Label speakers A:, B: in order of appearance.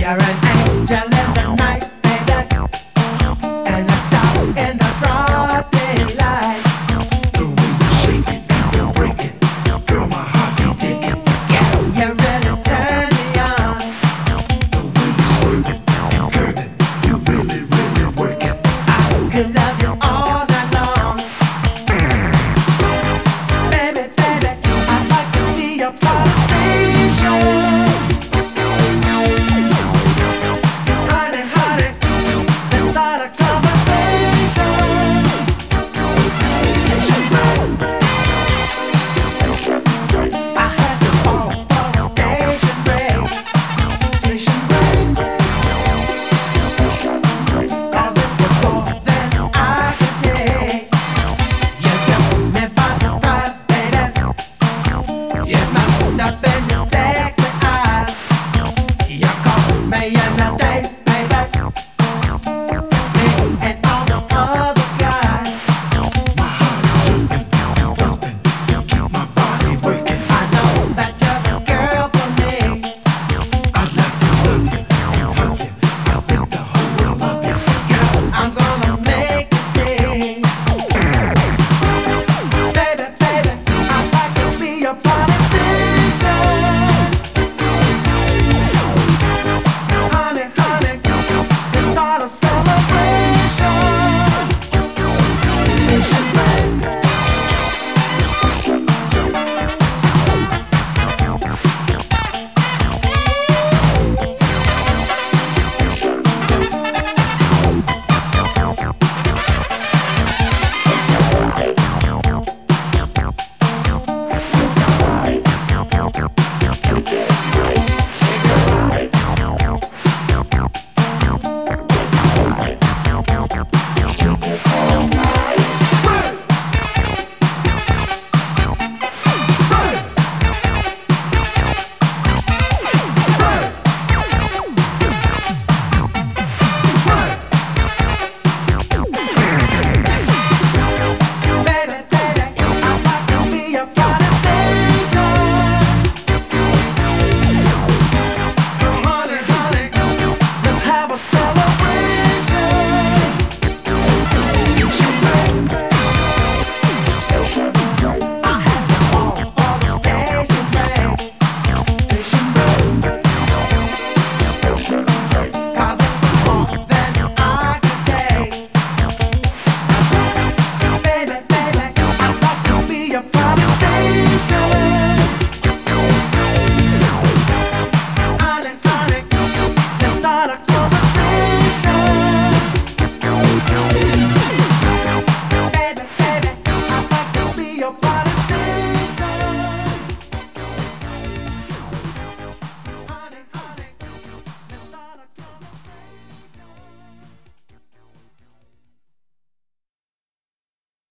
A: You're an angel. May I not taste payback?